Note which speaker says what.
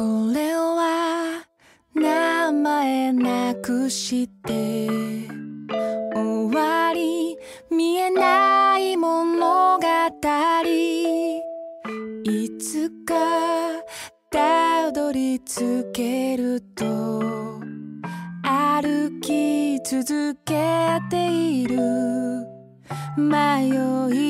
Speaker 1: これは名前なくして終わり見えない物語。いつかたどり着けると歩き続けている。迷い